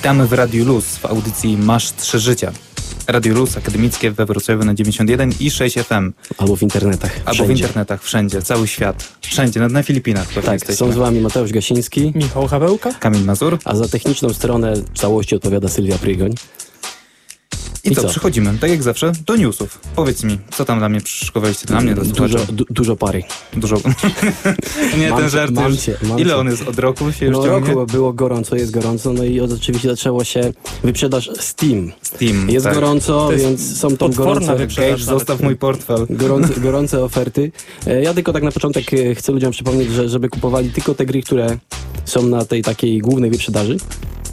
Witamy w Radiu Luz w audycji Masz Trzy Życia. Radio Luz akademickie we Wrocławiu na 91 i 6 FM. Albo w internetach. Albo wszędzie. w internetach, wszędzie, cały świat. Wszędzie, nawet na Filipinach Tak, jesteśmy. są z wami Mateusz Gasiński, Michał Hawełka. Kamil Mazur. a za techniczną stronę całości odpowiada Sylwia Prygoń. I, I co, co? przechodzimy, tak jak zawsze, do newsów. Powiedz mi, co tam dla mnie przyszykowaliście, dla mnie, do Dużo, du, dużo pary. Dużo. Nie, Mam ten cię, żart mam już. cię, mam Ile cię. on jest od roku się już No ciągnie? roku było gorąco, jest gorąco, no i oczywiście zaczęło się wyprzedaż Steam. Steam. Jest tak. gorąco, To jest więc są tam potworna gorące, wyprzedaż. Zostaw mój portfel. gorące, gorące oferty. E, Ja tylko tak na początek e, chcę ludziom przypomnieć, że żeby kupowali tylko te gry, które są na tej takiej głównej wyprzedaży,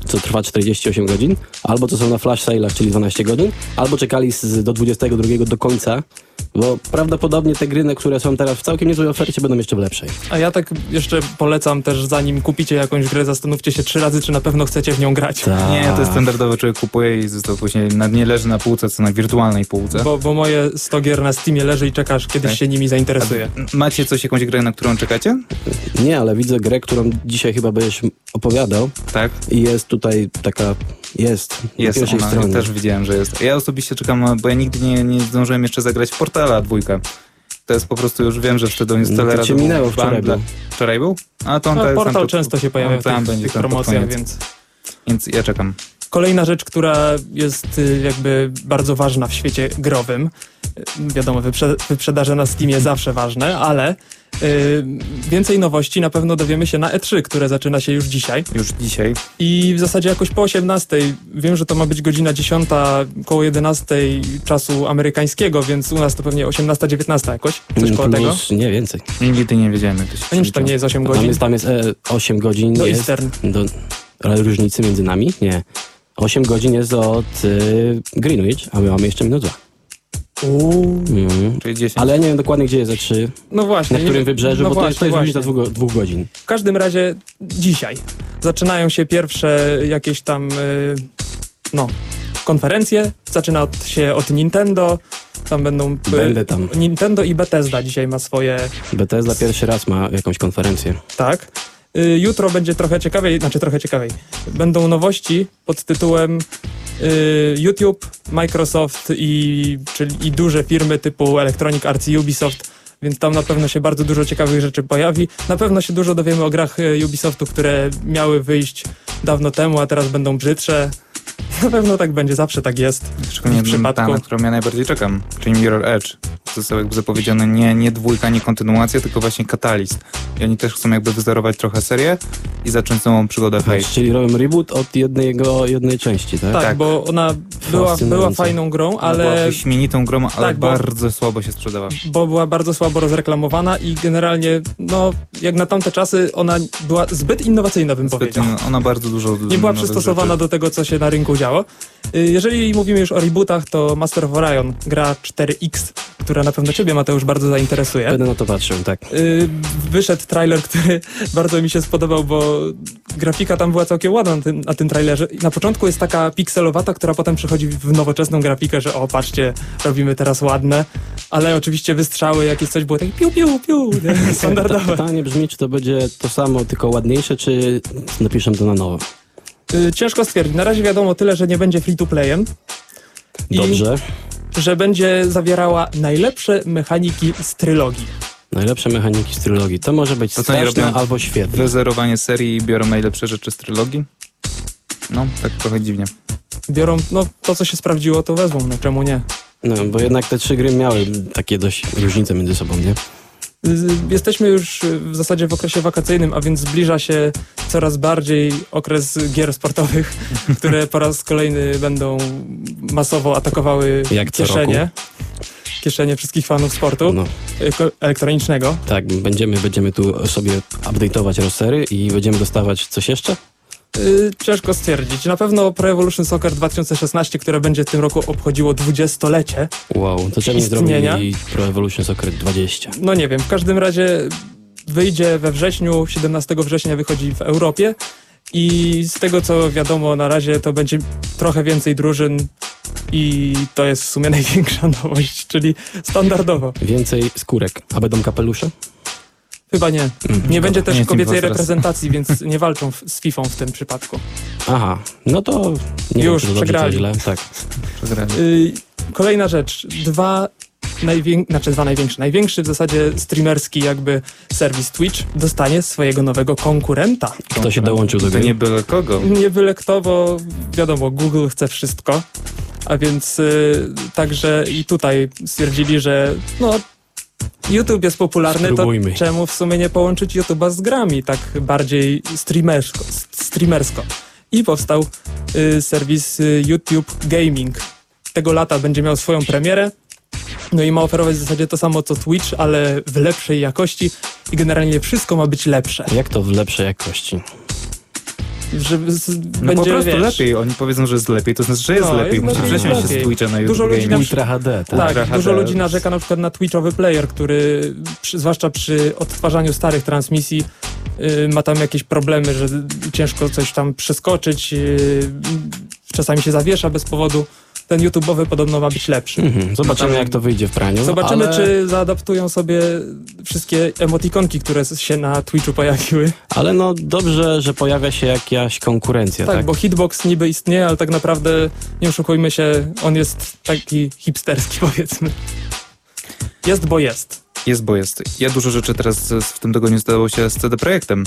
co trwa 48 godzin, albo co są na flash sale'ach, czyli 12 godzin, albo czekali z, do 22 do końca, bo prawdopodobnie te gry, na które są teraz w całkiem niezłej ofercie, będą jeszcze w lepszej. A ja tak jeszcze polecam też, zanim kupicie jakąś grę, zastanówcie się trzy razy, czy na pewno chcecie w nią grać. Tak. Nie, to jest standardowe, człowiek kupuje i to później na, nie leży na półce, co na wirtualnej półce. Bo, bo moje 100 gier na Steamie leży i czekasz, kiedyś Tak. się nimi zainteresuje. Macie coś, jakąś grę, na którą czekacie? Nie, ale widzę grę, którą dzisiaj chyba będziesz opowiadał Tak, i jest tutaj taka, jest, jest pierwszej ona. stronie. Też widziałem, że jest. Ja osobiście czekam, bo ja nigdy nie, nie zdążyłem jeszcze zagrać w Portala dwójkę. To jest po prostu, już wiem, że wtedy on jest No to tyle cię razy minęło, wczoraj był. Wczoraj był? A to on No, to jest portal tam często się pojawia w tych, będzie tych promocjach, więc Więc ja czekam. kolejna rzecz, która jest y, jakby bardzo ważna w świecie growym. Wiadomo, wyprze wyprzedaże na Steamie zawsze ważne, ale Yy, więcej nowości na pewno dowiemy się na E3, które zaczyna się już dzisiaj. Już dzisiaj. I w zasadzie jakoś po 18. Wiem, że to ma być godzina 10, koło 11 czasu amerykańskiego, więc u nas to pewnie 18-19 jakoś. Coś koło tego. Nie więcej. Nigdy nie wiedziałem. Jak to się no nie, czy tam nie jest 8 godzin? Tam jest, tam jest e, 8 godzin. Do jest, Eastern. Do, różnicy między nami? Nie. 8 godzin jest od y, Greenwich, a my mamy jeszcze minut Mm. Czyli 10. Ale ja nie wiem dokładnie, gdzie jest E3. No właśnie. Na którym wybrzeżu, no bo właśnie, to jest różnica dwóch, dwóch godzin. W każdym razie dzisiaj zaczynają się pierwsze jakieś tam, y, no, konferencje. Zaczyna się od Nintendo. Tam będą... Y, Będę tam. Nintendo i Bethesda dzisiaj ma swoje... Bethesda pierwszy raz ma jakąś konferencję. Tak. Y, Jutro będzie trochę ciekawiej, znaczy trochę ciekawiej. Będą nowości pod tytułem y, YouTube, Microsoft i, czyli, i duże firmy typu Electronic Arts i Ubisoft, więc tam na pewno się bardzo dużo ciekawych rzeczy pojawi. Na pewno się dużo dowiemy o grach y, Ubisoftu, które miały wyjść dawno temu, a teraz będą brzydsze. Na pewno tak będzie, zawsze tak jest. Szczególnie w przypadku. ta, na którą ja najbardziej czekam, czyli Mirror Edge. To zostało jakby zapowiedziane nie, nie dwójka, nie kontynuacja, tylko właśnie katalist. I oni też chcą jakby wyzerować trochę serię i zacząć nową przygodę Fate. Patrz, czyli robią reboot od jednego, jednej części, tak? Tak, Tak. bo ona była, była fajną grą, Ona Była ale wyśmienitą grą, ale Tak, bo- bardzo słabo się sprzedawała. bo była bardzo słabo rozreklamowana i generalnie, no, jak na tamte czasy, ona była zbyt innowacyjna, bym Zbyt, powiedział. ona bardzo dużo Nie była przystosowana rzeczy. do tego, co się na rynku działo. Y, Jeżeli mówimy już o rebootach, to Master of Orion, gra 4X, która na pewno ciebie, Mateusz, bardzo zainteresuje. Będę na to patrzył, tak. Y, Wyszedł trailer, który bardzo mi się spodobał, bo grafika tam była całkiem ładna na tym, na tym trailerze. Na początku jest taka pikselowata, która potem przechodzi w nowoczesną grafikę, że o, patrzcie, robimy teraz ładne. Ale oczywiście wystrzały, jakieś coś było takie piu, piu, piu, standardowe. Pytanie brzmi, czy to będzie to samo, tylko ładniejsze, czy napiszę to na nowo. Y, Ciężko stwierdzić. Na razie wiadomo tyle, że nie będzie free to playem. I Dobrze. że będzie zawierała najlepsze mechaniki z trylogii. Najlepsze mechaniki z trylogii. To może być To straszne albo świetne. Wyzerowanie serii i biorą najlepsze rzeczy z trylogii. No, tak trochę dziwnie. Biorą, no to co się sprawdziło, to wezmą, no czemu nie? No, bo jednak te trzy gry miały takie dość różnice między sobą, nie? Jesteśmy już w zasadzie w okresie wakacyjnym, a więc zbliża się coraz bardziej okres gier sportowych, które po raz kolejny będą masowo atakowały Jak kieszenie. Kieszenie wszystkich fanów sportu No, elektronicznego. tak, będziemy, będziemy tu sobie update'ować rostery i będziemy dostawać coś jeszcze? Y, Ciężko stwierdzić. Na pewno Pro Evolution Soccer 2016, które będzie w tym roku obchodziło 20-lecie. Wow, to czemu nie zrobili Pro Evolution Soccer 20? No nie wiem, w każdym razie wyjdzie we wrześniu, 17 września wychodzi w Europie i z tego co wiadomo na razie to będzie trochę więcej drużyn i to jest w sumie największa nowość, czyli standardowo. Więcej skórek. A będą kapelusze? Chyba nie. Mhm. Nie będzie też kobiecej reprezentacji, więc nie walczą w, z FIFA w tym przypadku. Aha, no to nie Już, wiem, dobrze, przegrali. Tak. Przegrali. Y, kolejna rzecz. Dwa największe, znaczy dwa największe. Największy w zasadzie streamerski jakby serwis Twitch dostanie swojego nowego konkurenta. Kto się dołączył do gry? nie byle kogo. Nie byle kto, bo wiadomo, Google chce wszystko. A więc y, także i tutaj stwierdzili, że no YouTube jest popularny, Spróbujmy. to czemu w sumie nie połączyć YouTube'a z grami tak bardziej streamersko? streamersko. I powstał y, serwis y, YouTube Gaming. Tego lata będzie miał swoją premierę. No i ma oferować w zasadzie to samo co Twitch, ale w lepszej jakości i generalnie wszystko ma być lepsze. Jak to w lepszej jakości? Z, No będzie, po prostu wiesz, lepiej. Oni powiedzą, że jest lepiej, to znaczy, że jest No, lepiej. Musisz przesiąść się z Twitcha na YouTube Dużo ludzi na. Ultra HD, tak? Tak, Ultra dużo HD. ludzi narzeka na przykład na Twitchowy player, który przy, zwłaszcza przy odtwarzaniu starych transmisji y, ma tam jakieś problemy, że ciężko coś tam przeskoczyć, y, czasami się zawiesza bez powodu. Ten YouTube'owy podobno ma być lepszy. Mhm. Zobaczymy, No tam- jak to wyjdzie w praniu. Zobaczymy, ale, czy zaadaptują sobie wszystkie emotikonki, które się na Twitchu pojawiły. Ale no dobrze, że pojawia się jakaś konkurencja, Tak, tak? bo hitbox niby istnieje, ale tak naprawdę, nie oszukujmy się, on jest taki hipsterski powiedzmy. Jest, bo jest. Jest, bo jest. Ja dużo rzeczy teraz w tym tygodniu stało się z CD Projektem.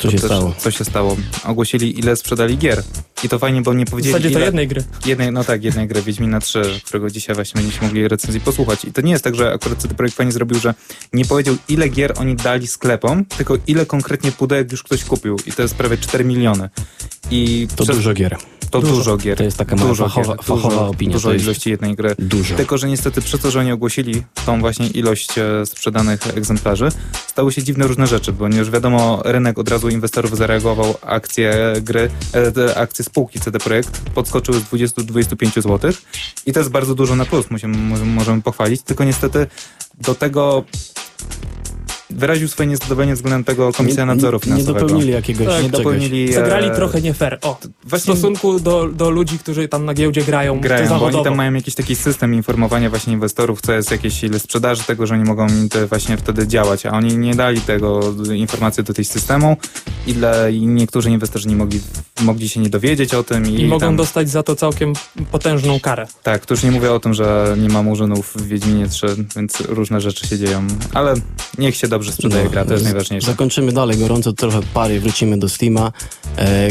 Co się stało? Co się stało? Ogłosili, ile sprzedali gier. I to fajnie, bo nie W powiedzieli, zasadzie to ile... jednej gry. Jednej, no tak, jednej gry Wiedźmina 3, którego dzisiaj właśnie będziecie mogli recenzji posłuchać. I to nie jest tak, że akurat CD Projekt fajnie zrobił, że nie powiedział ile gier oni dali sklepom, tylko ile konkretnie pudełek już ktoś kupił. I to jest prawie 4 miliony. I To przez- dużo gier. to Dużo. dużo, gier. To jest taka dużo fachowa, gier, fachowa dużo, opinia. Dużo jest ilości jednej gry. dużo. Tylko, że niestety przez to, że oni ogłosili tą właśnie ilość e, sprzedanych egzemplarzy, stały się dziwne różne rzeczy, bo już wiadomo, rynek od razu inwestorów zareagował, akcje gry, e, akcje spółki CD Projekt podskoczyły z 20 do 25 zł i to jest bardzo dużo na plus, musimy, mo- możemy pochwalić, tylko niestety do tego wyraził swoje niezadowolenie względem tego Komisja Nadzoru nie, nie Finansowego. dopełnili jakiegoś Tak, nie czegoś. dopełnili... Zagrali e, trochę nie fair. O, w Właśnie stosunku do, do ludzi, którzy tam na giełdzie grają, grają, bo oni tam mają jakiś taki system informowania właśnie inwestorów, co jest jakieś ile sprzedaży tego, że oni mogą te właśnie wtedy działać, a oni nie dali tego informacji do tej systemu, i niektórzy inwestorzy nie mogli, mogli się nie dowiedzieć o tym i, I mogą tam, dostać za to całkiem potężną karę. Tak, to już nie mówię o tym, że nie ma murzynów w Wiedźminie 3, więc różne rzeczy się dzieją, ale niech się dobrze sprzedaje No, gra, to jest z- najważniejsze. Zakończymy dalej gorąco, trochę pary, wrócimy do Steama. E,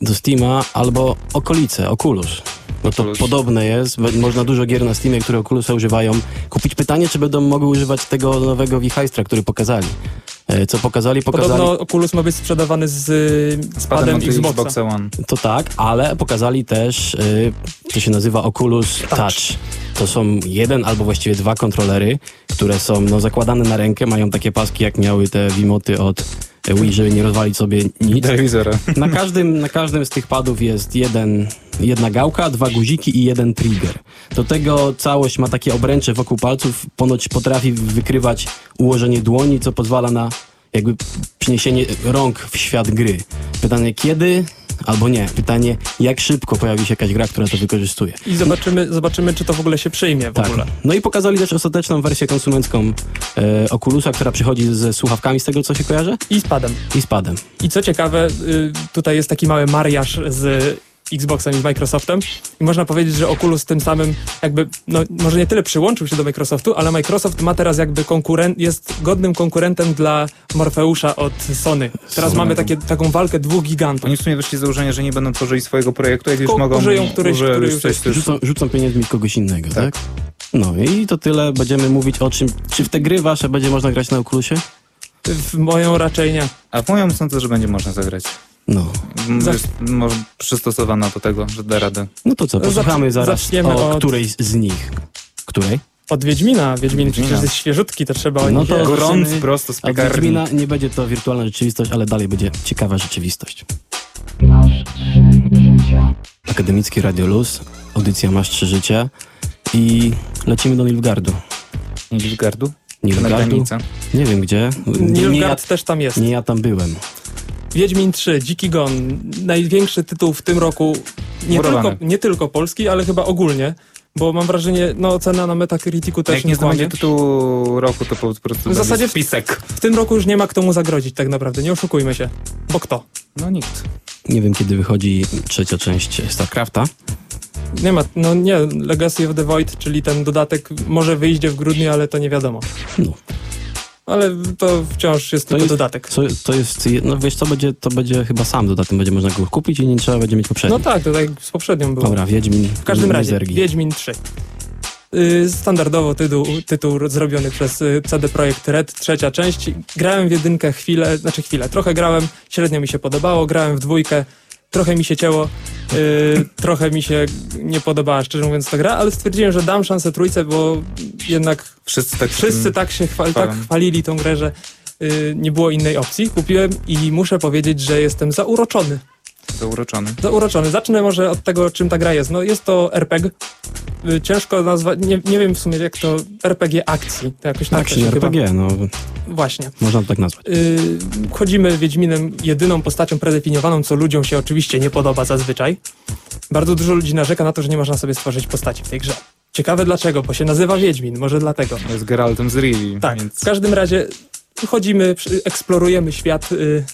do Steama albo okolice, Oculus. No to Oculus. podobne jest, można dużo gier na Steamie, które Oculusa używają. Kupić pytanie, czy będą mogły używać tego nowego Wichajstra, który pokazali. E, co pokazali? Pokazali Podobno Oculus ma być sprzedawany z Spadem padem Xboxa. Xboxa One. To tak, ale pokazali też, y, to się nazywa Oculus Touch. To są jeden albo właściwie dwa kontrolery, które są no, zakładane na rękę, mają takie paski jak miały te Wimoty od e, Wii, żeby nie rozwalić sobie nic. Telewizora. Na każdym, na każdym z tych padów jest jeden, jedna gałka, dwa guziki i jeden trigger. Do tego całość ma takie obręcze wokół palców, ponoć potrafi wykrywać ułożenie dłoni, co pozwala na jakby przeniesienie rąk w świat gry. Pytanie kiedy, albo nie. Pytanie jak szybko pojawi się jakaś gra, która to wykorzystuje. I zobaczymy, zobaczymy, czy to w ogóle się przyjmie w Tak. ogóle. No i pokazali też ostateczną wersję konsumencką e, Oculusa, która przychodzi ze słuchawkami, z tego co się kojarzy, I z padem. i z padem. I co ciekawe, y, tutaj jest taki mały mariaż z Xboxem i z Microsoftem i można powiedzieć, że Oculus tym samym jakby, no może nie tyle przyłączył się do Microsoftu, ale Microsoft ma teraz jakby konkurent, jest godnym konkurentem dla Morfeusza od Sony. Teraz Sony. mamy takie, taką walkę dwóch gigantów. Oni w sumie wyszli z założenia, że nie będą tworzyli swojego projektu, jak już Tylko mogą użyją któryś, użyć który już coś, jest. co już Rzucą, rzucą pieniędzmi kogoś innego, tak. Tak. No i to tyle. Będziemy mówić o czym. Czy w te gry wasze będzie można grać na Oculusie? W moją raczej nie. A w moją sądzę, że będzie można zagrać. No. M, Za- Jest może przystosowana do tego, że da radę. No to co, posłuchamy Zacz- zaraz zaczniemy o od- której z nich. Której? Od Wiedźmina. Wiedźmin przecież jest świeżutki, to trzeba o No to-. Gorąc prosto z piekarni. Wiedźmina nie będzie to wirtualna rzeczywistość, ale dalej będzie ciekawa rzeczywistość. Akademicki Radio Luz, audycja Masz Trzy Życia i lecimy do Nilfgardu. Nilfgardu? Na Nilfgardu? granicę. Nie wiem gdzie. Nie, nie, ja, też tam jest. nie ja tam byłem. Wiedźmin 3, Dziki Gon, największy tytuł w tym roku, nie Murowany. tylko, nie tylko polski, ale chyba ogólnie, bo mam wrażenie, no ocena na Metacriticu też Jak nie kłamie. zdobędzie tytułu roku, to po prostu W zasadzie będzie w- spisek. W tym roku już nie ma kto mu zagrodzić tak naprawdę, nie oszukujmy się. Bo kto? No nikt. Nie wiem, kiedy wychodzi trzecia część StarCrafta. Nie ma, no nie, Legacy of the Void, czyli ten dodatek może wyjdzie w grudniu, ale to nie wiadomo. No. Ale to wciąż jest To tylko jest- dodatek. Co, to jest, je- no wiesz co, będzie, to będzie chyba sam dodatek, będzie można go kupić i nie trzeba będzie mieć poprzedni. No tak, to tak jak z poprzednią było. Dobra, Wiedźmin. W każdym razie, Mizergi. Wiedźmin 3. Yy, Standardowo tytuł, tytuł zrobiony przez y, CD Projekt Red, trzecia część. Grałem w jedynkę chwilę, znaczy chwilę, trochę grałem, średnio mi się podobało, grałem w dwójkę, trochę mi się cięło, trochę mi się nie podobała, szczerze mówiąc, ta gra, ale stwierdziłem, że dam szansę trójce, bo jednak Wszyscy tak wszyscy tak się chwal, tak chwalili tą grę, że yy, nie było innej opcji. Kupiłem i muszę powiedzieć, że jestem zauroczony. Zauroczony. Zauroczony. Zacznę może od tego, czym ta gra jest. No jest to RPG. Y, Ciężko nazwać, nie, nie wiem w sumie jak to RPG akcji. To jakoś Action się chyba- RPG, no Właśnie. można to tak nazwać. Y, chodzimy Wiedźminem jedyną postacią predefiniowaną, co ludziom się oczywiście nie podoba zazwyczaj. Bardzo dużo ludzi narzeka na to, że nie można sobie stworzyć postaci w tej grze. Ciekawe dlaczego, bo się nazywa Wiedźmin, może dlatego. Jest Geraltem z Rivi, Tak, więc w każdym razie chodzimy, eksplorujemy świat y,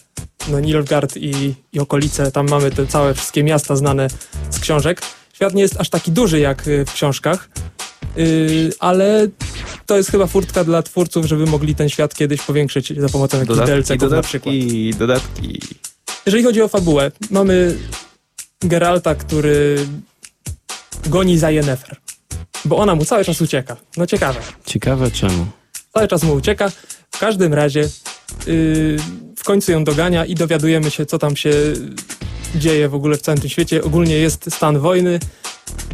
no, Nilfgaard i, i okolice. Tam mamy te całe wszystkie miasta znane z książek. Świat nie jest aż taki duży jak y, w książkach, y, ale to jest chyba furtka dla twórców, żeby mogli ten świat kiedyś powiększyć za pomocą jakichś dodatki, DLC-ków na przykład. dodatki, dodatki. Jeżeli chodzi o fabułę, mamy Geralta, który goni za Yennefer, bo ona mu cały czas ucieka. No ciekawe. Ciekawe czemu. Cały czas mu ucieka. W każdym razie yy, w końcu ją dogania i dowiadujemy się, co tam się dzieje w ogóle w całym tym świecie. Ogólnie jest stan wojny,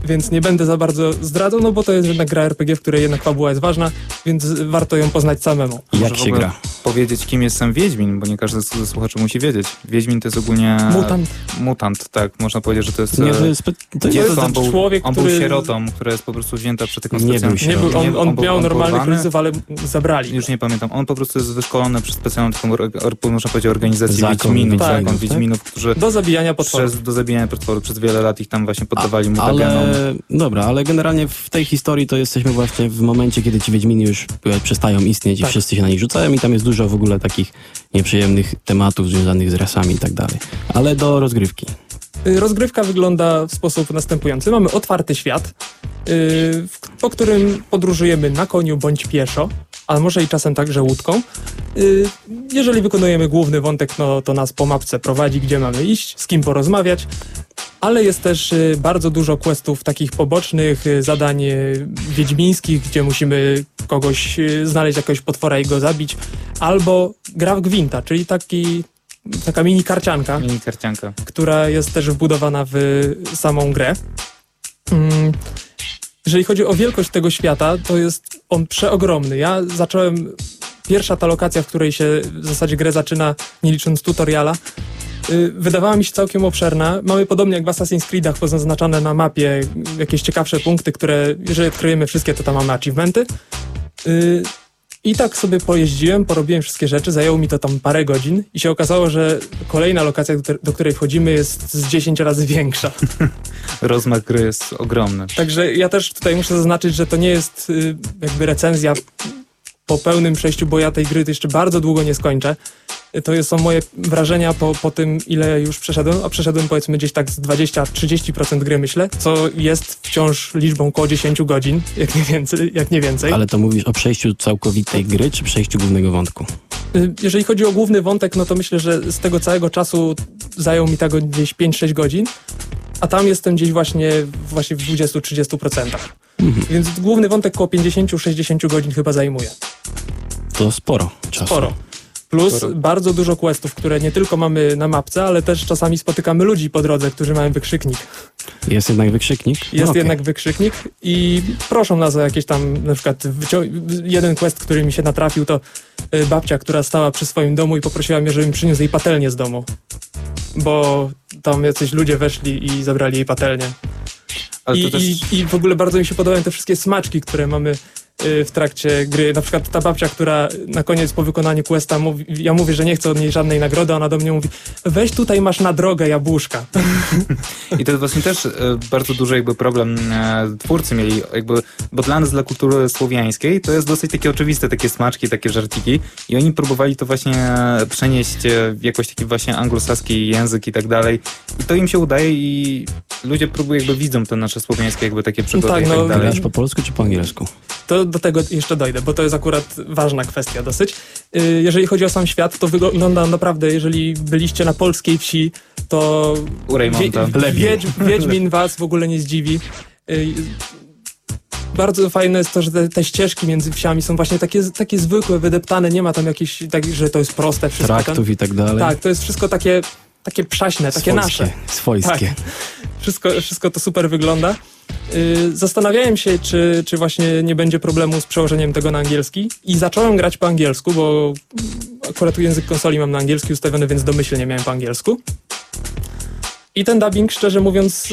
więc nie będę za bardzo zdradzał, no bo to jest jednak gra RPG, w której jednak fabuła jest ważna, więc warto ją poznać samemu. Jak się gra? Powiedzieć, kim jest sam Wiedźmin, bo nie każdy z ze słuchaczy musi wiedzieć. Wiedźmin to jest ogólnie... Mutant. Mutant, tak. Można powiedzieć, że to jest... Nie, e, to jest, to nie, to on był, człowiek, on był który- sierotą, która jest po prostu wzięta przed taką Nie był specjalną... Nie był, on, on był- miał on normalnych rodziców, ale zabrali. Już nie pamiętam. On po prostu jest wyszkolony przez specjalną taką, można powiedzieć, organizację Zakon Wiedźminów, Wiedźminów, zakon tak? Wiedźminów, którzy Do zabijania potworów. przez, do zabijania potworów przez wiele lat ich tam właśnie poddawali ale, mutagenom. dobra, ale generalnie w tej historii to jesteśmy właśnie w momencie, kiedy ci Wiedźmini już e, przestają istnieć Tak. i wszyscy się na nich rzucają i tam jest dużo w ogóle takich nieprzyjemnych tematów związanych z rasami i tak dalej. Ale do rozgrywki. Y, Rozgrywka wygląda w sposób następujący. Mamy otwarty świat, y, po którym podróżujemy na koniu bądź pieszo, a może i czasem także łódką. Y, Jeżeli wykonujemy główny wątek, no to nas po mapce prowadzi, gdzie mamy iść, z kim porozmawiać, ale jest też bardzo dużo questów takich pobocznych, zadań wiedźmińskich, gdzie musimy kogoś znaleźć, jakiegoś potwora i go zabić, albo gra w gwinta, czyli taki, taka mini karcianka Mini karcianka. która jest też wbudowana w samą grę. Mm, Jeżeli chodzi o wielkość tego świata, to jest on przeogromny. Ja zacząłem, pierwsza ta lokacja, w której się w zasadzie grę zaczyna, nie licząc tutoriala, y, wydawała mi się całkiem obszerna. Mamy podobnie jak w Assassin's Creedach pozaznaczane na mapie jakieś ciekawsze punkty, które jeżeli odkryjemy wszystkie, to tam mamy achievementy. I tak sobie pojeździłem, porobiłem wszystkie rzeczy, zajęło mi to tam parę godzin i się okazało, że kolejna lokacja, do, do której wchodzimy jest z 10 razy większa. Rozmach gry jest ogromny. Także ja też tutaj muszę zaznaczyć, że to nie jest y, jakby recenzja po pełnym przejściu, bo ja tej gry jeszcze bardzo długo nie skończę. To są moje wrażenia po, po tym, ile już przeszedłem, a przeszedłem powiedzmy gdzieś tak z 20-30% gry, myślę, co jest wciąż liczbą około 10 godzin, jak nie więcej. Jak nie więcej. Ale to mówisz o przejściu całkowitej gry, czy przejściu głównego wątku? Y, Jeżeli chodzi o główny wątek, no to myślę, że z tego całego czasu zajął mi tego gdzieś 5-6 godzin, a tam jestem gdzieś właśnie, właśnie w 20-30%. Mhm. Więc główny wątek około 50-60 godzin chyba zajmuje. To sporo czasu. Sporo. Plus Sporo. bardzo dużo questów, które nie tylko mamy na mapce, ale też czasami spotykamy ludzi po drodze, którzy mają wykrzyknik. Jest jednak wykrzyknik? Jest No okej. jednak wykrzyknik i proszą nas o jakieś tam, na przykład jeden quest, który mi się natrafił, to y, babcia, która stała przy swoim domu i poprosiła mnie, żebym przyniósł jej patelnię z domu. Bo tam jacyś ludzie weszli i zabrali jej patelnię. I, też... i, I w ogóle bardzo mi się podobają te wszystkie smaczki, które mamy w trakcie gry. Na przykład ta babcia, która na koniec po wykonaniu questa mówi, ja mówię, że nie chcę od niej żadnej nagrody, a ona do mnie mówi, weź tutaj masz na drogę jabłuszka. I to jest właśnie też e, bardzo duży jakby problem e, twórcy mieli, jakby, bo dla nas, dla kultury słowiańskiej, to jest dosyć takie oczywiste, takie smaczki, takie żarciki i oni próbowali to właśnie przenieść w jakoś taki właśnie anglosaski język i tak dalej i to im się udaje i ludzie próbują, jakby widzą te nasze słowiańskie jakby takie przygody tak, i tak no, dalej. Grasz po polsku czy po angielsku? To do tego jeszcze dojdę, bo to jest akurat ważna kwestia dosyć. Y, Jeżeli chodzi o sam świat, to wygląda naprawdę, jeżeli byliście na polskiej wsi, to Wiedź, Wiedźmin was w ogóle nie zdziwi. Y, Bardzo fajne jest to, że te, te ścieżki między wsiami są właśnie takie, takie zwykłe, wydeptane, nie ma tam jakichś, tak, że to jest proste wszystko. tam. Traktów i tak dalej. Tak, to jest wszystko takie, takie przaśne, takie Swojskie, nasze. Swojskie. Tak. Wszystko, wszystko to super wygląda. Yy, zastanawiałem się, czy, czy właśnie nie będzie problemu z przełożeniem tego na angielski i zacząłem grać po angielsku, bo akurat język konsoli mam na angielski ustawiony, więc domyślnie miałem po angielsku. I ten dubbing, szczerze mówiąc,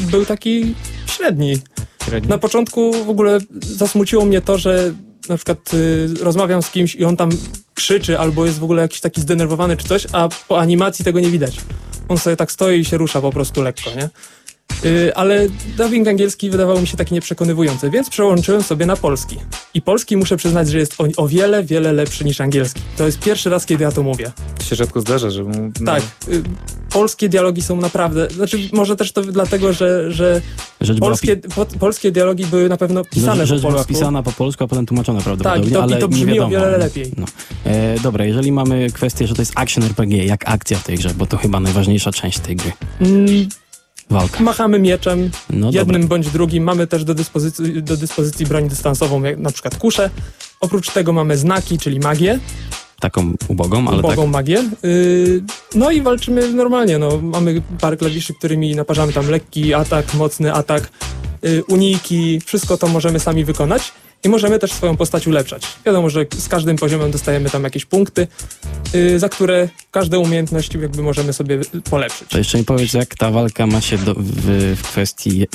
był taki średni. Średnio. Na początku w ogóle zasmuciło mnie to, że na przykład y, rozmawiam z kimś i on tam krzyczy albo jest w ogóle jakiś taki zdenerwowany czy coś, a po animacji tego nie widać. On sobie tak stoi i się rusza po prostu lekko, nie? Y, ale dubbing angielski wydawał mi się taki nieprzekonywujący, więc przełączyłem sobie na polski. I polski muszę przyznać, że jest o, o wiele, wiele lepszy niż angielski. To jest pierwszy raz, kiedy ja to mówię. To się rzadko zdarza, że... mu- No, Tak, y, polskie dialogi są naprawdę, znaczy może też to dlatego, że, że Rzecz była polskie, po, polskie dialogi były na pewno pi- pisane rzecz po była polsku. pisana po polsku, a potem tłumaczona Tak, prawdopodobnie, i to, ale i to nie brzmi wiadomo. o wiele lepiej. No. E, dobra, jeżeli mamy kwestię, że to jest action RPG, jak akcja w tej grze, bo to chyba najważniejsza część tej gry. Mm, Walka. machamy mieczem, No jednym dobra. bądź drugim. Mamy też do dyspozycji, do dyspozycji broń dystansową, jak na przykład kuszę. Oprócz tego mamy znaki, czyli magię, Taką ubogą, ale ubogą tak. magię. Yy, no i walczymy normalnie. No. Mamy parę klawiszy, którymi naparzamy tam lekki atak, mocny atak, yy, uniki. Wszystko to możemy sami wykonać. I możemy też swoją postać ulepszać. Wiadomo, że z każdym poziomem dostajemy tam jakieś punkty, yy, za które każde umiejętności jakby możemy sobie polepszyć. To jeszcze mi powiedz, jak ta walka ma się do, w, w kwestii e,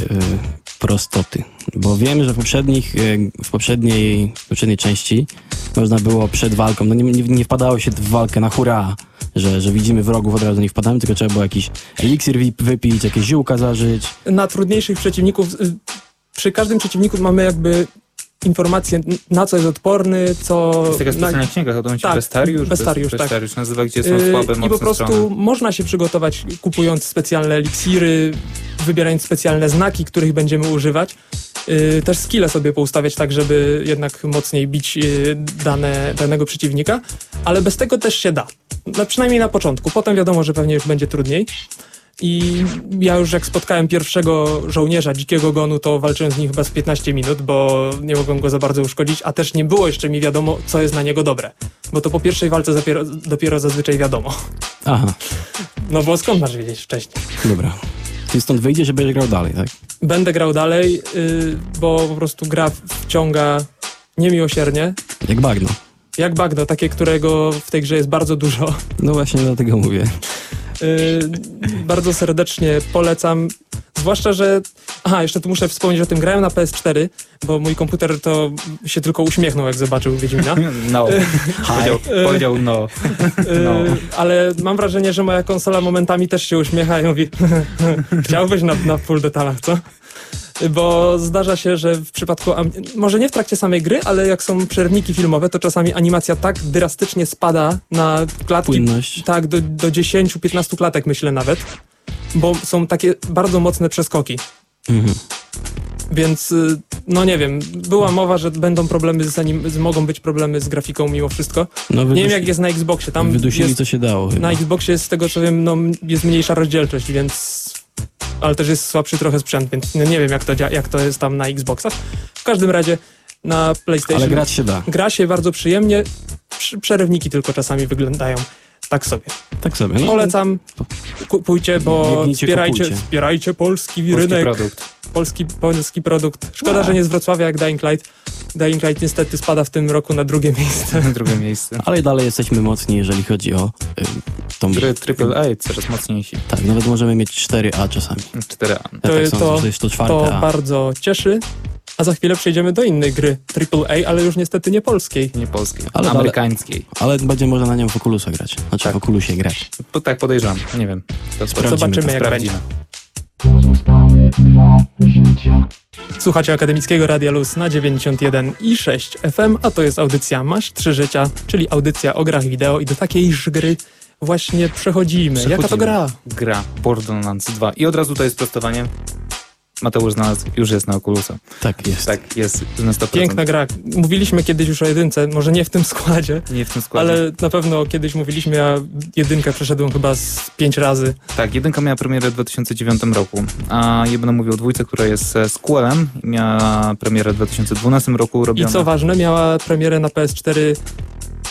prostoty. Bo wiem, że w, poprzednich, e, w, poprzedniej, w poprzedniej części można było przed walką, no nie, nie, nie wpadało się w walkę na hura, że, że widzimy wrogów, od razu nie wpadamy, tylko trzeba było jakiś eliksir wypić, jakieś ziółka zażyć. na trudniejszych przeciwników, y, przy każdym przeciwniku mamy jakby informację, n- na co jest odporny, co... Jest taka na, specjalna księga, chyba Tak, Bestariusz? Bestariusz, Bes- tak. Bestariusz nazywa, gdzie są y, słabe, I mocne po prostu strony. można się przygotować kupując specjalne eliksiry, wybierając specjalne znaki, których będziemy używać. Y, też skille sobie poustawiać tak, żeby jednak mocniej bić y, dane, danego przeciwnika, ale bez tego też się da. No, przynajmniej na początku. Potem wiadomo, że pewnie już będzie trudniej. I ja już jak spotkałem pierwszego żołnierza dzikiego gonu, to walczyłem z nim chyba z 15 minut, bo nie mogłem go za bardzo uszkodzić, a też nie było jeszcze mi wiadomo, co jest na niego dobre. Bo to po pierwszej walce dopiero, dopiero zazwyczaj wiadomo. Aha, No bo skąd masz wiedzieć wcześniej? dobra. Ty stąd wyjdziesz i będziesz grał dalej, tak? Będę grał dalej, yy, bo po prostu gra wciąga niemiłosiernie. Jak bagno. Jak bagno, takie, którego w tej grze jest bardzo dużo. No właśnie dlatego mówię. Yy, bardzo serdecznie polecam. Zwłaszcza, że. Aha, jeszcze tu muszę wspomnieć o tym. Grałem na PS4, bo mój komputer to się tylko uśmiechnął, jak zobaczył Wiedźmina. No. powiedział, powiedział no. No. Ale mam wrażenie, że moja konsola momentami też się uśmiecha i mówi chciałbyś na, na full detalach, co? Bo zdarza się, że w przypadku, może nie w trakcie samej gry, ale jak są przerwniki filmowe, to czasami animacja tak drastycznie spada na klatki, Płynność. tak, do, do 10-15 klatek myślę nawet, bo są takie bardzo mocne przeskoki. Mhm. Więc, y, no nie wiem, była mowa, że będą problemy z anim- mogą być problemy z grafiką mimo wszystko. No, Nie wiem jak jest na Xboxie, tam Wydusili jest co się dało chyba. na Xboxie jest z tego co wiem, no, jest mniejsza rozdzielczość, więc. Ale też jest słabszy trochę sprzęt, więc no, nie wiem jak to, jak to jest tam na Xboxach. W każdym razie na PlayStation Ale grać się da. gra się bardzo przyjemnie. Przy- Przerywniki tylko czasami wyglądają tak sobie. Tak sobie. No, Polecam, kupujcie, bo Biegnijcie, wspierajcie, kupujcie. wspierajcie polski, Polski rynek, produkt. polski, polski produkt. Szkoda, Tak. że nie z Wrocławia jak Dying Light. Dying Light niestety spada w tym roku na drugie miejsce. Drugie miejsce. Ale dalej jesteśmy mocni, jeżeli chodzi o y, tą Gry AAA coraz mocniejsi. Tak, nawet możemy mieć 4A czasami. 4A. Ja To tak to- to jest to To bardzo cieszy. A za chwilę przejdziemy do innej gry AAA, ale już niestety nie polskiej. Nie polskiej, Ale amerykańskiej. Ale będzie można na nią w Oculusa grać. Znaczy Tak. w Oculusie grać. Po, tak podejrzewam, nie wiem. To Sprawdzimy Zobaczymy to, jak sprawdzimy. będzie. Słuchacie Akademickiego Radia Luz na 91 i 6 FM, a to jest audycja Masz Trzy Życia, czyli audycja o grach wideo i do takiejż gry właśnie przechodzimy. Jaka to Przechodzimy. gra? Gra Borderlands 2. I od razu to jest prostowanie. Mateusz znalazł, już jest na Oculusa. Tak jest. Tak, jest na 100%. Piękna gra. Mówiliśmy kiedyś już o jedynce, może nie w tym składzie, Nie w tym składzie. ale na pewno kiedyś mówiliśmy, ja jedynkę przeszedłem chyba z pięć razy. Tak, jedynka miała premierę w 2009 roku, a ja będę mówił o dwójce, która jest sequelem. Miała premierę w 2012 roku I co ważne, miała premierę na PS4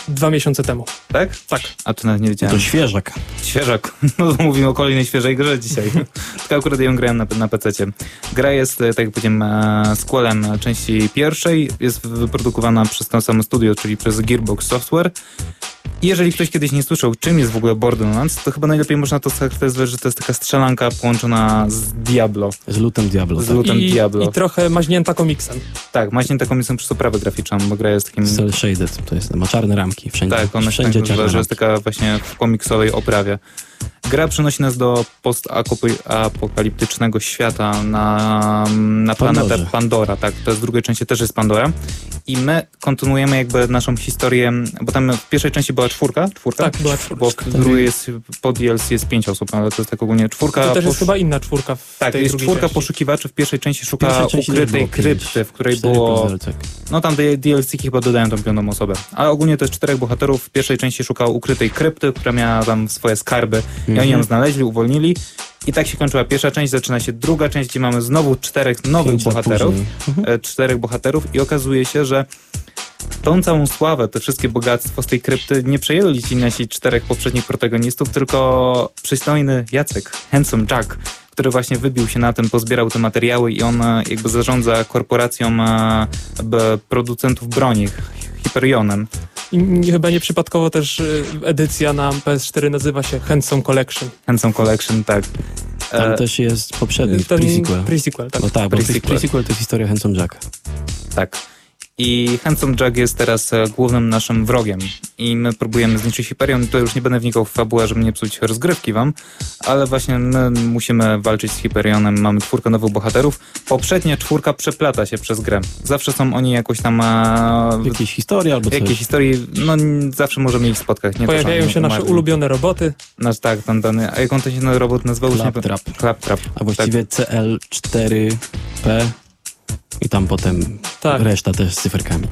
dwa miesiące temu. Tak? Tak. A to nawet nie To wiedziałem. świeżak. Świeżak. No to mówimy o kolejnej świeżej grze dzisiaj. Tylko akurat ją grałem na, na PC. Gra jest, e, tak jak powiedziałem, e, sequelem części pierwszej. Jest wyprodukowana przez to samo studio, czyli przez Gearbox Software. I jeżeli ktoś kiedyś nie słyszał, czym jest w ogóle Borderlands, to chyba najlepiej można to scharakteryzować, że to jest taka strzelanka połączona z Diablo. Z lutem Diablo. Z Tak. lutem I, Diablo. I trochę maźnięta komiksem. Tak, taką jestem przez oprawę graficzną, bo gra jest takim... Cel shaded. To jest, ma czarne ramki wszędzie. Tak, ona się wszędzie tak nazywa, czarne że jest taka właśnie w komiksowej oprawie. Gra przenosi nas do postapokaliptycznego świata na, na planetę. Pandora, tak, to jest w drugiej części też jest Pandora i my kontynuujemy jakby naszą historię, bo tam w pierwszej części była czwórka, czwórka? Tak, była czwórka. Bo w drugiej jest, po DLC jest pięć osób, ale to jest tak ogólnie czwórka. To też jest chyba inna czwórka w tak, tej jest czwórka części. poszukiwaczy, w pierwszej części szuka pierwszej części ukrytej krypty, w której było no tam DLC chyba dodają tą piątą osobę. Ale ogólnie to jest czterech bohaterów. W pierwszej części szukał ukrytej krypty, która miała tam swoje skarby. I oni ją Mhm. znaleźli, uwolnili. I tak się kończyła pierwsza część, zaczyna się druga część, gdzie mamy znowu czterech nowych bohaterów. E, czterech bohaterów i okazuje się, że tą całą sławę, te wszystkie bogactwo z tej krypty nie przejęli ci nasi czterech poprzednich protagonistów, tylko przystojny Jacek, Handsome Jack, który właśnie wybił się na tym, pozbierał te materiały i on e, jakby zarządza korporacją e, producentów broni, Hyperionem. I nie- chyba nieprzypadkowo też y, edycja na PS4 nazywa się Handsome Collection. Handsome Collection, tak. Tam E, też jest poprzedni pre-sequel. pre-sequel, tak. No tak, bo Pre-sequel. pre-sequel to jest historia Handsome Jack. Tak. I Handsome Jack jest teraz e, głównym naszym wrogiem. I my próbujemy zniszczyć Hyperion. To już nie będę wnikał w fabułę, żeby nie psuć rozgrywki wam, ale właśnie my musimy walczyć z Hyperionem. Mamy czwórkę nowych bohaterów. Poprzednia czwórka przeplata się przez grę. Zawsze są oni jakoś tam... E, Jakieś historie albo w coś. jakiejś historii, no zawsze możemy ich spotkać. Nie Pojawiają się nasze ulubione roboty. Nasz, tak, ten dany. A jak on to się ten robot nazywał? Claptrap. Claptrap. A właściwie CL4P i tam potem Tak. reszta też z cyferkami.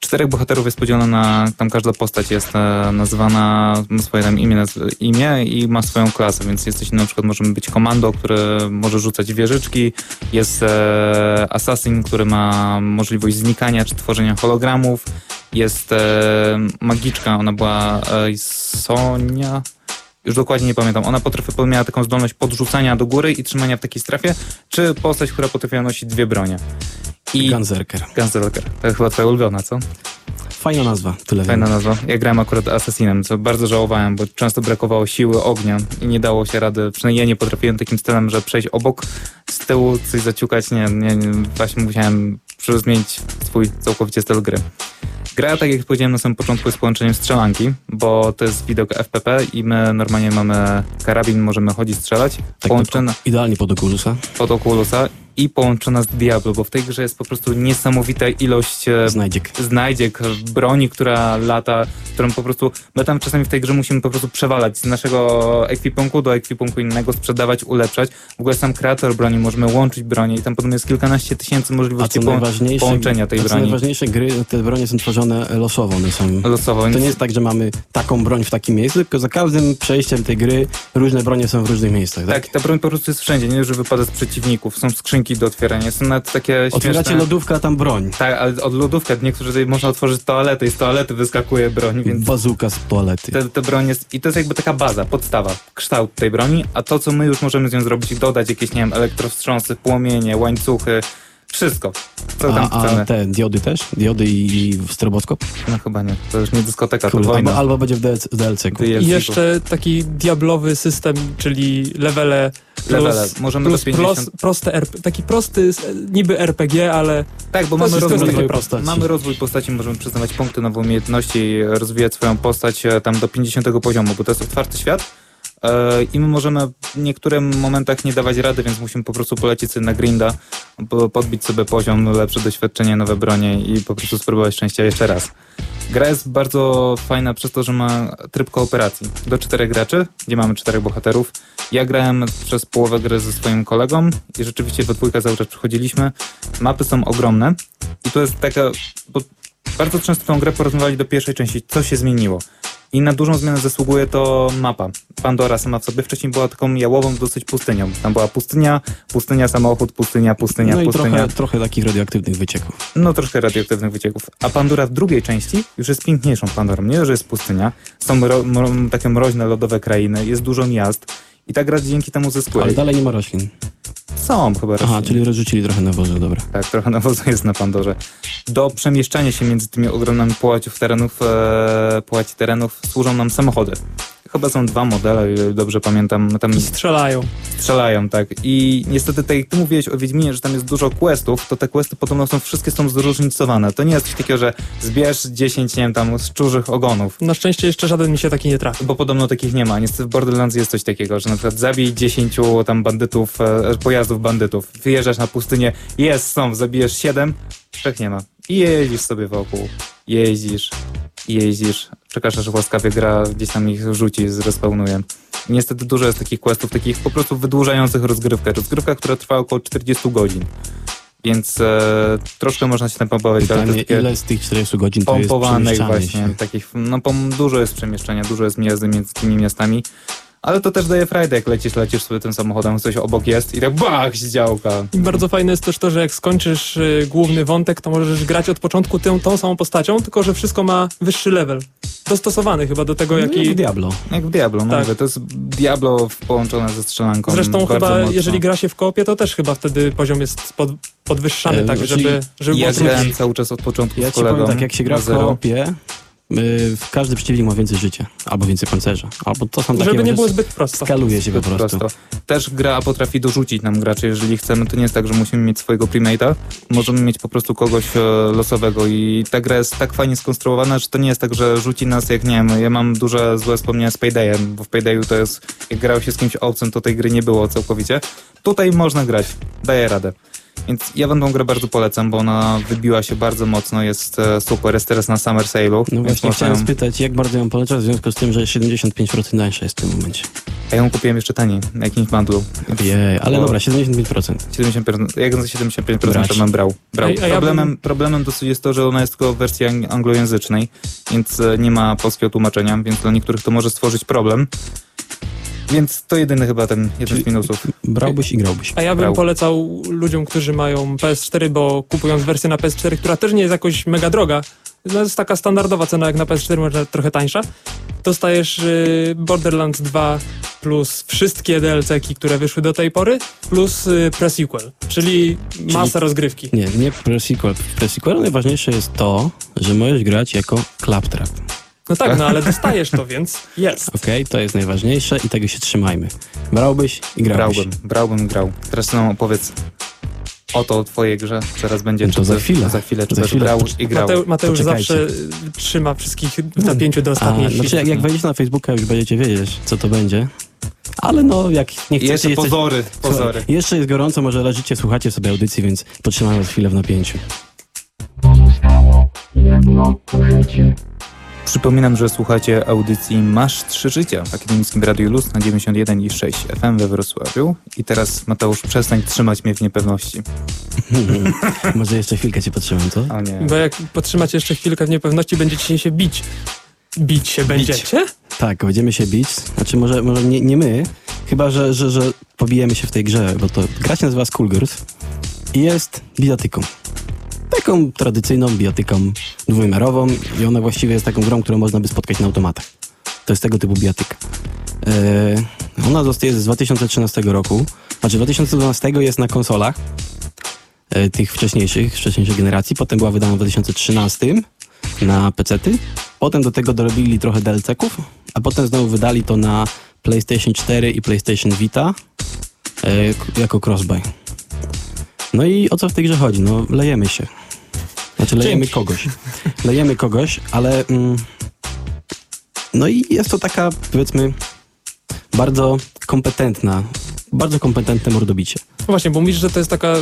czterech bohaterów jest podzielona na, tam każda postać jest e, nazwana, ma swoje tam imię, naz- imię i ma swoją klasę, więc jesteś na przykład, możemy być komando, które może rzucać wieżyczki, jest e, assassin, który ma możliwość znikania czy tworzenia hologramów, jest e, magiczka, ona była e, Sonia, już dokładnie nie pamiętam, ona potrafi, miała taką zdolność podrzucania do góry i trzymania w takiej strefie, czy postać, która potrafiła nosić dwie bronie. I Gunzerker. Gunstalker. To chyba twoja ulubiona, co? Fajna nazwa, tyle Fajna wiem. nazwa. Ja grałem akurat Assassinem, co bardzo żałowałem, bo często brakowało siły ognia i nie dało się rady, przynajmniej ja nie potrafiłem takim stylem, że przejść obok, z tyłu coś zaciukać, nie, nie, nie właśnie musiałem zmienić swój całkowicie styl gry. Gra, tak jak powiedziałem na samym początku, jest połączeniem strzelanki, bo to jest widok FPP i my normalnie mamy karabin, możemy chodzić, strzelać, Tak połączone Idealnie pod Oculusa. pod Oculusa i połączona z Diablo, bo w tej grze jest po prostu niesamowita ilość e, Znajdziek. znajdziek, broni, która lata, którą po prostu, my tam czasami w tej grze musimy po prostu przewalać z naszego ekwipunku do ekwipunku innego, sprzedawać, ulepszać. W ogóle sam kreator broni, możemy łączyć broni i tam potem jest kilkanaście tysięcy możliwości po, połączenia tej a co broni najważniejsze, gry, te bronie są tworzone losowo. One są losowo. To Więc nie jest tak, że mamy taką broń w takim miejscu, tylko za każdym przejściem tej gry różne bronie są w różnych miejscach, tak? tak, ta broń po prostu jest wszędzie, nie że wypada z przeciwników, są skrzynki do otwierania, są nawet takie Otwieracie śmieszne... lodówkę, a tam broń. Tak, ale od lodówka niektórzy tutaj można otworzyć toaletę i z toalety wyskakuje broń, więc Bazuka z toalety. te, te broń jest, i to jest jakby taka baza, podstawa, kształt tej broni, a to, co my już możemy z nią zrobić, dodać jakieś, nie wiem, elektrowstrząsy, płomienie, łańcuchy, wszystko. Co tam A, a te diody też? Diody i stroboskop? No chyba nie, to już nie dyskoteka, to Kurde, wojna. albo, albo będzie w DLC. DLC. I jeszcze taki diablowy system, czyli levele levele. Możemy plus do 50... pros, proste RP, taki prosty, niby RPG, ale Tak, bo To mamy to rozwój, proste. postaci. mamy rozwój postaci, możemy przyznawać punkty, nowe umiejętności, rozwijać swoją postać e, tam do 50 poziomu, bo to jest otwarty świat i my możemy w niektórym momentach nie dawać rady, więc musimy po prostu polecieć sobie na grinda, po- podbić sobie poziom, lepsze doświadczenie, nowe bronie i po prostu spróbować szczęścia jeszcze raz. Gra jest bardzo fajna przez to, że ma tryb kooperacji do czterech graczy, gdzie mamy czterech bohaterów. Ja grałem przez połowę gry ze swoim kolegą i rzeczywiście we dwójkę cały czas przechodziliśmy. Mapy są ogromne i to jest taka, bo bardzo często tą grę porównywali do pierwszej części, co się zmieniło. I na dużą zmianę zasługuje to mapa. Pandora sama w sobie wcześniej była taką jałową dosyć pustynią. Tam była pustynia, pustynia, samochód, pustynia, pustynia, No i pustynia. trochę, trochę takich radioaktywnych wycieków. No troszkę radioaktywnych wycieków. A Pandora w drugiej części już jest piękniejszą Pandorą. Nie, że jest pustynia. Są mro, mro, takie mroźne, lodowe krainy, jest dużo miast. I ta gra dzięki temu zyskuje. Ale dalej nie ma roślin. Są chyba Aha, rośliny. czyli rozrzucili trochę nawozu, dobra. Tak, trochę nawozu jest na Pandorze. Do przemieszczania się między tymi ogromnymi połaciów terenów, e, połaci terenów służą nam samochody. Chyba są dwa modele, dobrze pamiętam. Tam i strzelają. strzelają, tak. I niestety, tak jak ty mówiłeś o Wiedźminie, że tam jest dużo questów, to te questy podobno są, wszystkie są zróżnicowane. To nie jest coś takiego, że zbierz 10, nie wiem, tam szczurzych ogonów. Na szczęście jeszcze żaden mi się taki nie trafił. Bo podobno takich nie ma. Niestety w Borderlands jest coś takiego, że na przykład zabij 10 tam bandytów, e, pojazdów bandytów. Wyjeżdżasz na pustynię, jest, są, zabijesz 7, trzech nie ma. I jeździsz sobie wokół. Jeździsz, jeździsz, czekasz aż łaskawie gra gdzieś tam ich rzuci, zrespawnuje. Niestety dużo jest takich questów, takich po prostu wydłużających rozgrywkę. Rozgrywka, która trwa około 40 godzin. Więc e, troszkę można się tam to Pytanie, ile z tych 40 godzin to jest pompowanych właśnie, się? takich, no pom- dużo jest przemieszczenia, dużo jest jazdy między tymi miastami, ale to też daje frajdę, jak lecisz, lecisz sobie tym samochodem, coś obok jest i tak bach, działka. I bardzo fajne jest też to, że jak skończysz y, główny wątek, to możesz grać od początku tą, tą samą postacią, tylko że wszystko ma wyższy level. Dostosowany chyba do tego, No jak jaki... Diablo. Jak w Diablo, no Tak. mówię, to jest Diablo połączone ze strzelanką. Zresztą chyba, mocno. jeżeli gra się w koopie, to też chyba wtedy poziom jest pod, podwyższany, E, tak, czyli żeby, żeby Ja było trudniej. grałem cały czas od początku Ja z kolegą. powiem tak, jak się gra w koopie, każdy przeciwnik ma więcej życia, albo więcej pancerza, albo to są takie Żeby nie było zbyt prosto. Skaluje się po prostu. prosto. Też gra potrafi dorzucić nam graczy, jeżeli chcemy. To nie jest tak, że musimy mieć swojego primate'a. Możemy mieć po prostu kogoś e, losowego i ta gra jest tak fajnie skonstruowana, że to nie jest tak, że rzuci nas jak, nie wiem, ja mam duże złe wspomnienia z Paydayem, bo w Paydayu to jest, jak grał się z kimś obcym, to tej gry nie było całkowicie. Tutaj można grać, daje radę. Więc ja wam tą grę bardzo polecam, bo ona wybiła się bardzo mocno, jest e, super, jest teraz na Summer Sale'u. No właśnie chciałem ją- spytać, jak bardzo ją polecać, w związku z tym, że 75% tańsza jest w tym momencie. Ja ją kupiłem jeszcze taniej, na jakimś bundlu. Jej, ale Bo- dobra, 75%. 75%, jak za 75% Brać. to bym brał. brał. A- a ja problemem, bym- problemem dosyć jest to, że ona jest tylko w wersji ang- anglojęzycznej, więc e, nie ma polskiego tłumaczenia, więc dla niektórych to może stworzyć problem. Więc to jedyny chyba ten jeden Czyli- z minusów. Brałbyś i grałbyś. A ja bym Brał. polecał ludziom, którzy mają PS4, bo kupując wersję na PS4, która też nie jest jakoś mega droga, no jest taka standardowa cena jak na PS4, może trochę tańsza, dostajesz y, Borderlands 2 plus wszystkie DLC-ki, które wyszły do tej pory, plus y, pre-sequel, czyli masa rozgrywki. Nie, nie pre-sequel. W pre-sequelu najważniejsze jest to, że możesz grać jako claptrap. No tak, no ale dostajesz to, więc jest. Okej, to jest najważniejsze i tego się trzymajmy. Brałbyś i grałbyś. Brałbym, brałbym, grał. Teraz nam opowiedz o to, o twojej grze. Zaraz będzie. No to czy za chwilę. Za chwilę, czy Za też chwilę. grał i grał. Mateu, Mateusz Poczekajcie. zawsze y, trzyma wszystkich w napięciu do A, ostatniej chwili. znaczy jak, jak wejdziecie na Facebooka, już będziecie wiedzieć, co to będzie. Ale no, jak nie chcecie... jeszcze jesteś- pozory, pozory. Słuchaj, Jeszcze jest gorąco, może leżycie, słuchacie sobie audycji, więc potrzymamy was chwilę w napięciu. Przypominam, że słuchacie audycji Masz Trzy Życia w Akademickim Radiu Luz na 91,6 FM we Wrocławiu. I teraz, Mateusz, przestań trzymać mnie w niepewności. może jeszcze chwilkę cię potrzymam, co? O nie. Bo jak potrzymacie jeszcze chwilkę w niepewności, będziecie się bić. Bić się będziecie? Tak, będziemy się bić. Znaczy może, może nie, nie my, chyba że, że, że pobijemy się w tej grze, bo to gra się nazywa Skullgirls i jest bijatyką. Taką tradycyjną bijatyką dwuwymiarową i ona właściwie jest taką grą, którą można by spotkać na automatach. To jest tego typu bijatyka. Eee, ona zostaje z 2013 roku, znaczy 2012 jest na konsolach e, tych wcześniejszych, wcześniejszej generacji, potem była wydana w 2013 na PC-ty, potem do tego dorobili trochę DLC-ków, a potem znowu wydali to na PlayStation 4 i PlayStation Vita k- jako crossbuy. No i o co w tej grze chodzi? No lejemy się. Znaczy lejemy Dzięki. kogoś. Lejemy kogoś, ale mm, no i jest to taka powiedzmy bardzo kompetentna, bardzo kompetentne mordobicie. No właśnie, bo mówisz, że to jest taka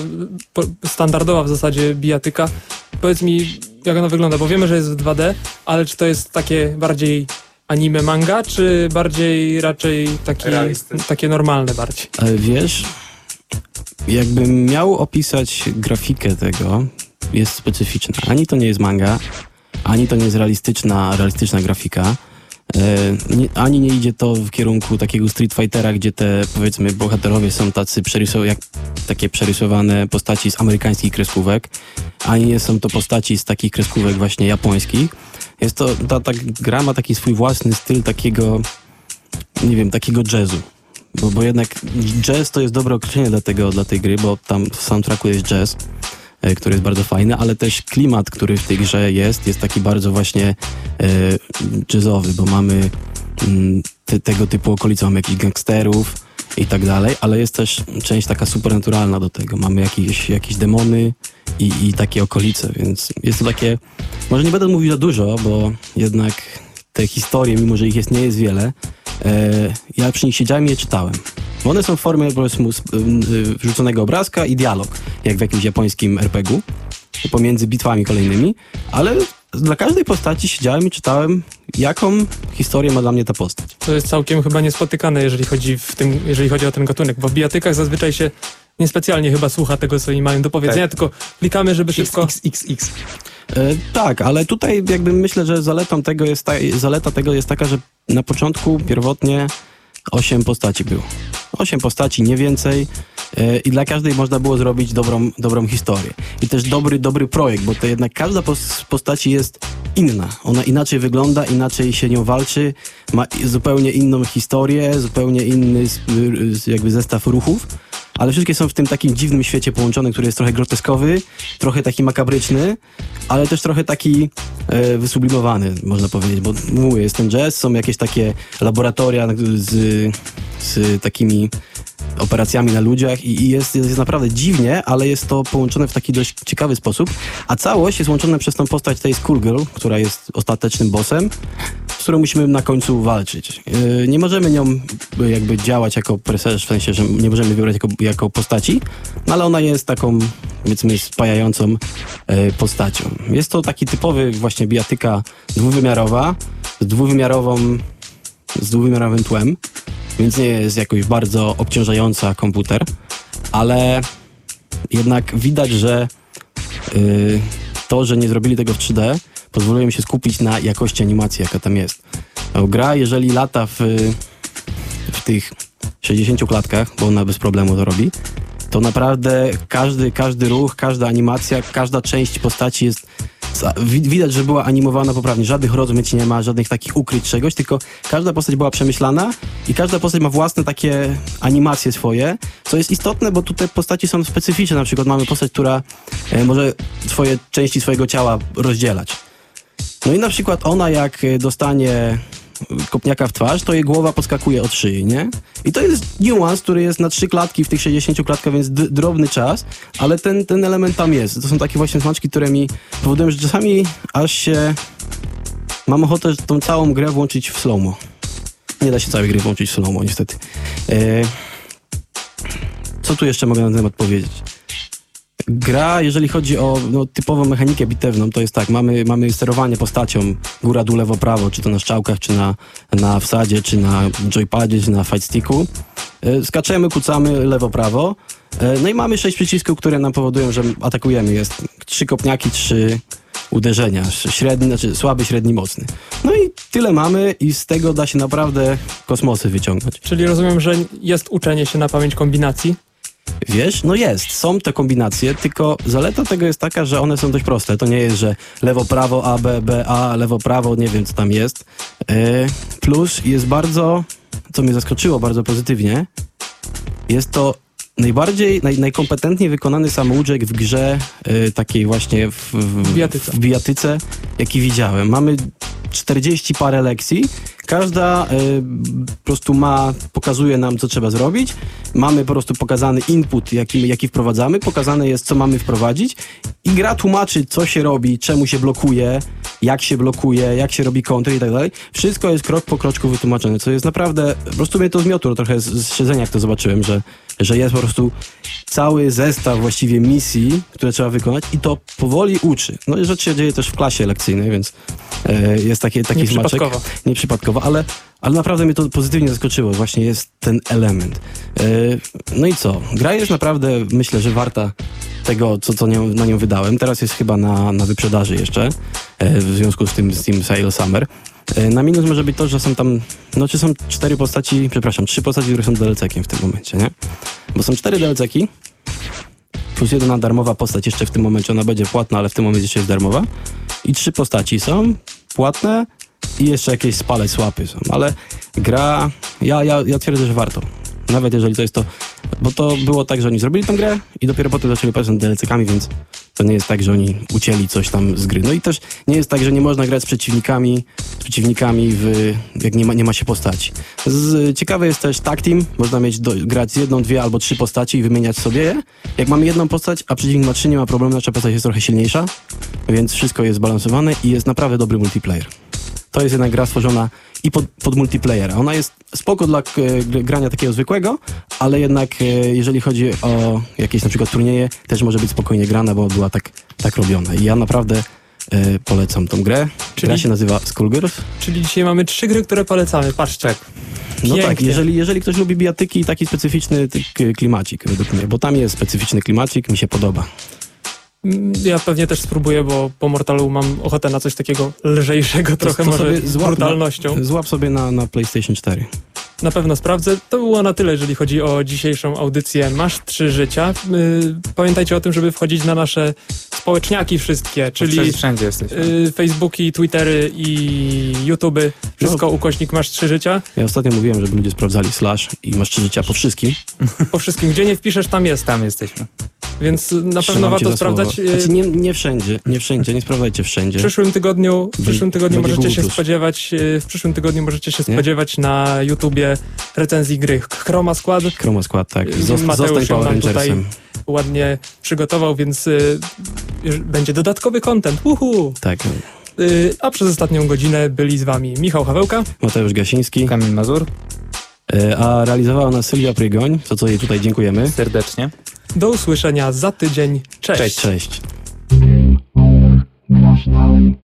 standardowa w zasadzie bijatyka. Powiedz mi, jak ona wygląda, bo wiemy, że jest w 2D, ale czy to jest takie bardziej anime manga, czy bardziej raczej taki, takie normalne bardziej? Ale wiesz, jakbym miał opisać grafikę tego, jest specyficzna. Ani to nie jest manga, ani to nie jest realistyczna, realistyczna grafika. E, nie, ani nie idzie to w kierunku takiego Street Fightera, gdzie te powiedzmy bohaterowie są tacy przerysowane, jak takie przerysowane postaci z amerykańskich kreskówek, ani nie są to postaci z takich kreskówek właśnie japońskich. Jest to, ta, ta gra ma taki swój własny styl takiego, nie wiem, takiego jazzu. Bo, bo jednak jazz to jest dobre określenie dla, tego, dla tej gry, bo tam w soundtracku jest jazz, e, który jest bardzo fajny, ale też klimat, który w tej grze jest, jest taki bardzo właśnie e, jazzowy, bo mamy mm, te, tego typu okolice, mamy jakichś gangsterów i tak dalej, ale jest też część taka supernaturalna do tego. Mamy jakieś, jakieś demony i, i takie okolice, więc jest to takie, może nie będę mówił za dużo, bo jednak te historie, mimo że ich jest, nie jest wiele, ja przy nich siedziałem i je czytałem. Bo One są w formie po prostu s- y, wrzuconego obrazka i dialog, jak w jakimś japońskim RPG-u, pomiędzy bitwami kolejnymi, ale dla każdej postaci siedziałem i czytałem, jaką historię ma dla mnie ta postać. To jest całkiem chyba niespotykane, jeżeli chodzi, w tym, jeżeli chodzi o ten gatunek, bo w bijatykach zazwyczaj się niespecjalnie chyba słucha tego, co oni mają do powiedzenia, tylko klikamy, żeby szybko... XXX. E, tak, ale tutaj jakby myślę, że zaletą tego jest ta, zaleta tego jest taka, że na początku pierwotnie osiem postaci było. Osiem postaci, nie więcej. E, I dla każdej można było zrobić dobrą, dobrą historię. I też dobry, dobry projekt, bo to jednak każda z postaci jest inna. Ona inaczej wygląda, inaczej się nią walczy, ma zupełnie inną historię, zupełnie inny jakby zestaw ruchów. Ale wszystkie są w tym takim dziwnym świecie połączone, który jest trochę groteskowy, trochę taki makabryczny, ale też trochę taki e, wysublimowany, można powiedzieć, bo mówię, jest ten jazz, są jakieś takie laboratoria z, z takimi operacjami na ludziach i, jest, jest naprawdę dziwnie, ale jest to połączone w taki dość ciekawy sposób, a całość jest łączona przez tą postać tej Skullgirl, która jest ostatecznym bossem, z którą musimy na końcu walczyć. Yy, nie możemy nią y, jakby działać jako preserz, w sensie, że nie możemy wybrać jako, jako postaci, no ale ona jest taką, powiedzmy, spajającą postacią. Jest to taki typowy właśnie bijatyka dwuwymiarowa, z dwuwymiarową, z dwuwymiarowym tłem, więc nie jest jakoś bardzo obciążająca komputer, ale jednak widać, że y, to, że nie zrobili tego w 3D, pozwoliło mi się skupić na jakości animacji, jaka tam jest. Bo Gra, jeżeli lata w, w tych 60 klatkach, bo ona bez problemu to robi, to naprawdę każdy, każdy ruch, każda animacja, każda część postaci jest. Widać, że była animowana poprawnie. Żadnych rozmyć nie ma, żadnych takich ukryć czegoś, tylko każda postać była przemyślana i każda postać ma własne takie animacje swoje, co jest istotne, bo tutaj postaci są specyficzne. Na przykład mamy postać, która e, może swoje części swojego ciała rozdzielać. No i na przykład ona jak e, dostanie kopniaka w twarz, to jej głowa podskakuje od szyi, nie? I to jest niuans, który jest na trzy klatki w tych 60 klatkach, więc drobny czas, ale ten, ten element tam jest. To są takie właśnie smaczki, które mi powodują, że czasami aż się mam ochotę tą całą grę włączyć w slow-mo. Nie da się całej gry włączyć w slow-mo, niestety. E... Co tu jeszcze mogę na ten temat powiedzieć? Gra, jeżeli chodzi o no, typową mechanikę bitewną, to jest tak, mamy, mamy sterowanie postacią góra, dół, lewo, prawo, czy to na strzałkach, czy na, na wsadzie, czy na joypadzie, czy na fightsticku. E, Skaczemy, kucamy lewo, prawo. E, No i mamy sześć przycisków, które nam powodują, że atakujemy. Jest trzy kopniaki, trzy uderzenia. Średni, znaczy słaby, średni, mocny. No i tyle mamy i z tego da się naprawdę kosmosy wyciągnąć. Czyli rozumiem, że jest uczenie się na pamięć kombinacji. Wiesz, no jest, są te kombinacje, tylko zaleta tego jest taka, że one są dość proste. To nie jest, że lewo, prawo, A, B, B, A, lewo, prawo, nie wiem co tam jest. Yy, plus jest bardzo, co mnie zaskoczyło bardzo pozytywnie, jest to najbardziej, naj, najkompetentniej wykonany samouczek w grze yy, takiej właśnie w, w, W bijatyce. w bijatyce, jaki widziałem. Mamy 40 parę lekcji. Każda y, po prostu ma, pokazuje nam, co trzeba zrobić. Mamy po prostu pokazany input, jaki, jaki wprowadzamy, pokazane jest, co mamy wprowadzić i gra tłumaczy, co się robi, czemu się blokuje, jak się blokuje, jak się robi kontry i tak dalej. Wszystko jest krok po kroczku wytłumaczone, co jest naprawdę, po prostu mnie to zmiotło trochę z, z siedzenia, jak to zobaczyłem, że, że jest po prostu cały zestaw właściwie misji, które trzeba wykonać i to powoli uczy. No i rzecz się dzieje też w klasie lekcyjnej, więc e, jest taki, taki smaczek. Nieprzypadkowo. Ale, ale naprawdę mnie to pozytywnie zaskoczyło. Właśnie jest ten element. E, no i co? Gra jest naprawdę, myślę, że warta tego, co, co nią, na nią wydałem. Teraz jest chyba na, na wyprzedaży jeszcze, w związku z tym Steam Sale Summer. E, Na minus może być to, że są tam, no czy są cztery postaci, przepraszam, trzy postaci, które są DLC-kiem w tym momencie, nie? Bo są cztery DLC-ki, plus jedna darmowa postać jeszcze w tym momencie, ona będzie płatna, ale w tym momencie jeszcze jest darmowa. I trzy postaci są płatne i jeszcze jakieś spale słapy są, ale gra, ja, ja, ja twierdzę, że warto. Nawet jeżeli to jest to, bo to było tak, że oni zrobili tę grę i dopiero potem zaczęli pracować nad DLC-kami, więc to nie jest tak, że oni ucięli coś tam z gry. No i też nie jest tak, że nie można grać z przeciwnikami, z przeciwnikami w, jak nie ma, nie ma się postaci. Z, ciekawe jest też tag team, można mieć do, grać jedną, dwie albo trzy postaci i wymieniać sobie je. Jak mamy jedną postać, a przeciwnik ma trzy, nie ma problemu, nasza postać jest trochę silniejsza, więc wszystko jest zbalansowane i jest naprawdę dobry multiplayer. To jest jednak gra stworzona i pod, pod multiplayera. Ona jest spoko dla e, gr- grania takiego zwykłego, ale jednak e, jeżeli chodzi o jakieś na przykład turnieje, też może być spokojnie grana, bo była tak, tak robiona. I ja naprawdę e, polecam tą grę. Czyli- Gra się nazywa Skullgirls. Czyli dzisiaj mamy trzy gry, które polecamy. Patrzcie. Tak. No tak, jeżeli, jeżeli ktoś lubi bijatyki i taki specyficzny klimacik według mnie, bo tam jest specyficzny klimacik, mi się podoba. Ja pewnie też spróbuję, bo po Mortalu mam ochotę na coś takiego lżejszego, trochę to może sobie z złap brutalnością. Złap sobie na, na PlayStation 4. Na pewno sprawdzę. To było na tyle, jeżeli chodzi o dzisiejszą audycję Masz Trzy Życia. Yy, pamiętajcie o tym, żeby wchodzić na nasze społeczniaki wszystkie, czyli Wszędzie, jesteśmy. yy, Facebooki, Twittery i YouTuby. Wszystko ukośnik Masz Trzy Życia. Ja ostatnio mówiłem, żeby ludzie sprawdzali slash i masz trzy życia po wszystkim. Po wszystkim, gdzie nie wpiszesz, tam jest. Tam jesteśmy. Więc na pewno Trzymam warto sprawdzać. yy, Znaczy nie, nie wszędzie, nie wszędzie, nie sprawdzajcie W wszędzie. przyszłym tygodniu, w przyszłym tygodniu Będzie możecie się spodziewać, w przyszłym tygodniu możecie się Nie? spodziewać na YouTubie recenzji gry Chroma Skład. Chroma skład, tak. Zost, Mateusz zostań Power nam tutaj Rangersem. ładnie przygotował, więc y, będzie dodatkowy content. Uhu! Tak. Y, a przez ostatnią godzinę byli z wami Michał Hawełka. Mateusz Gasiński. Kamil Mazur, E, A realizowała nas Sylwia Prygoń, za co jej tutaj dziękujemy. serdecznie. Do usłyszenia za tydzień. Cześć. Cześć. Cześć.